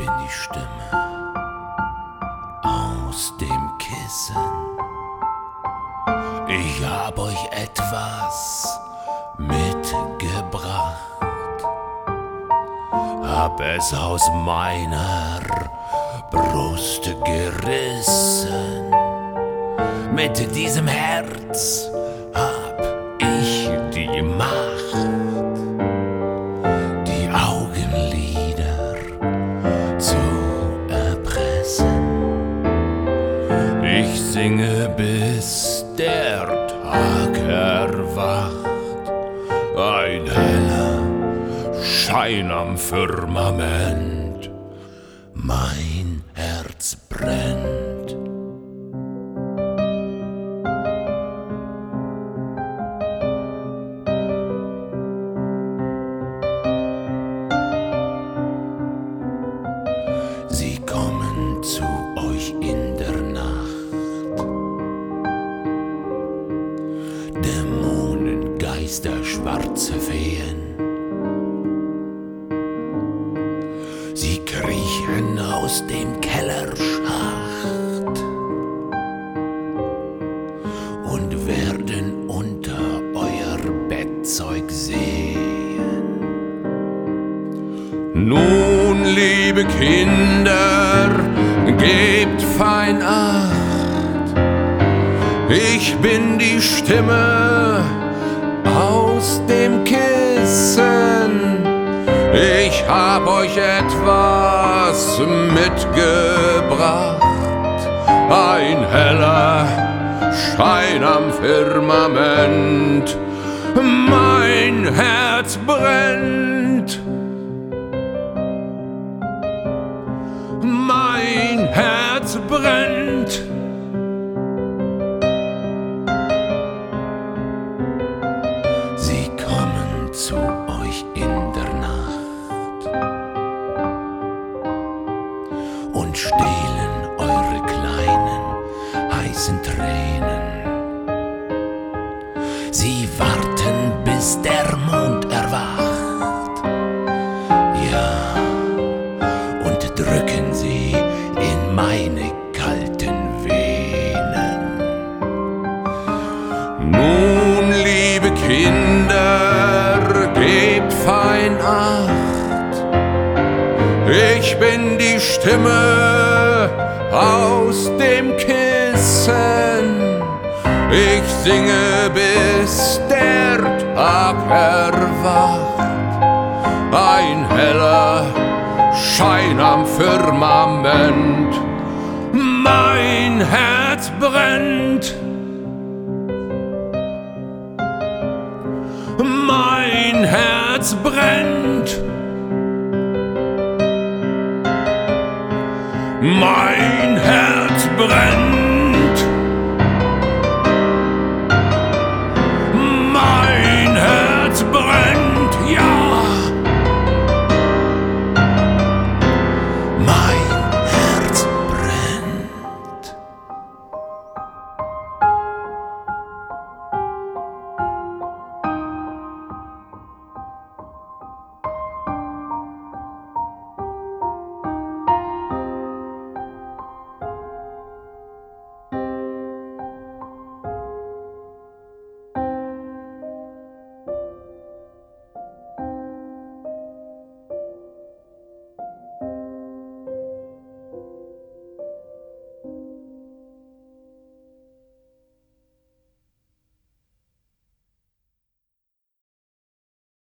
bin die Stimme aus dem Kissen. Ich hab euch etwas mitgebracht, hab es aus meiner Brust gerissen. Mit diesem Herz hab singe, bis der Tag erwacht. Ein heller Schein am Firmament. Mein Herz brennt. Schwarze Feen. Sie kriechen aus dem Kellerschacht und werden unter euer Bettzeug sehen. Nun, liebe Kinder, gebt fein acht. Ich bin die Stimme aus dem Kissen. Ich hab euch etwas mitgebracht. Ein heller Schein am Firmament. Mein Herz brennt. Mein Herz brennt. Heißen Tränen. Sie warten, bis der Mond erwacht. Ja, und drücken sie in meine kalten Venen. Nun, liebe Kinder, gebt fein acht. Ich bin die Stimme aus dem Kissen. Ich singe, bis der Tag erwacht. Ein heller Schein am Firmament. Mein Herz brennt. Mein Herz brennt. Mein